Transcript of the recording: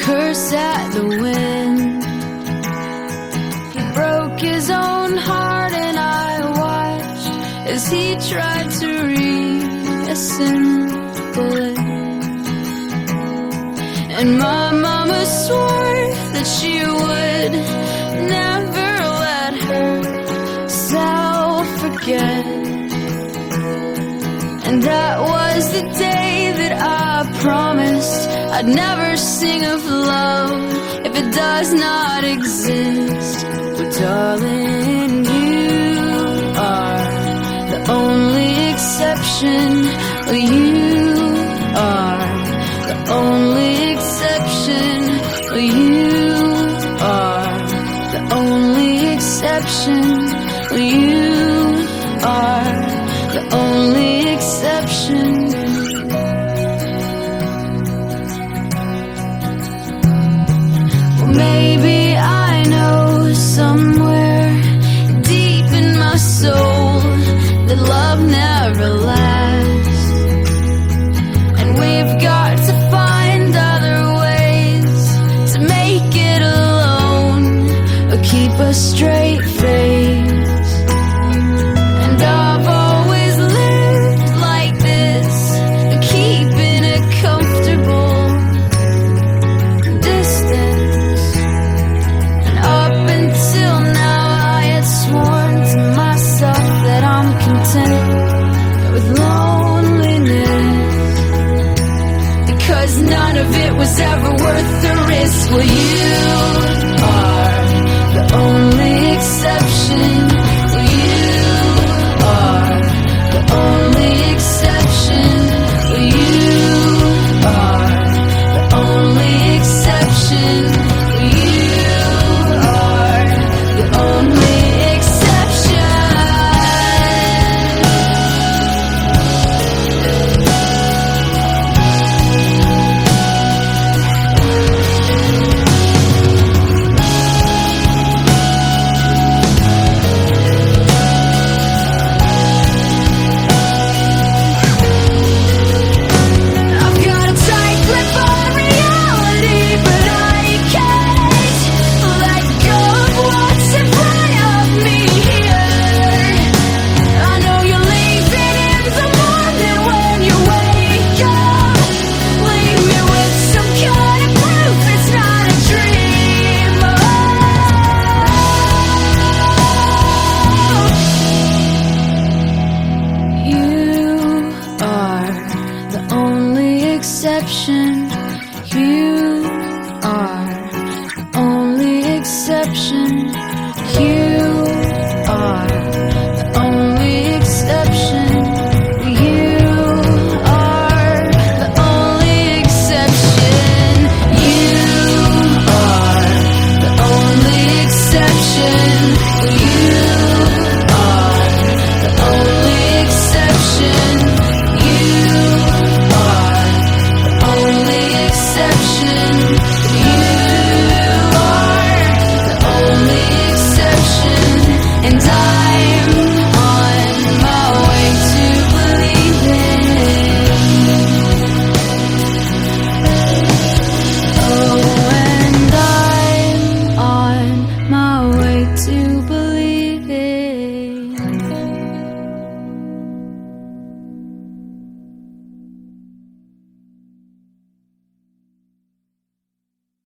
curse at the wind. His own heart, and I watched as he tried to reassemble it. And my mama swore that she would never let herself forget. And that was the day that I promised I'd never sing of love it does not exist. But darling, you are the only exception. You are the only exception. You are the only exception. You Because none of it was ever worth the risk. Well, you exception. You are only exception. You are only exception. exception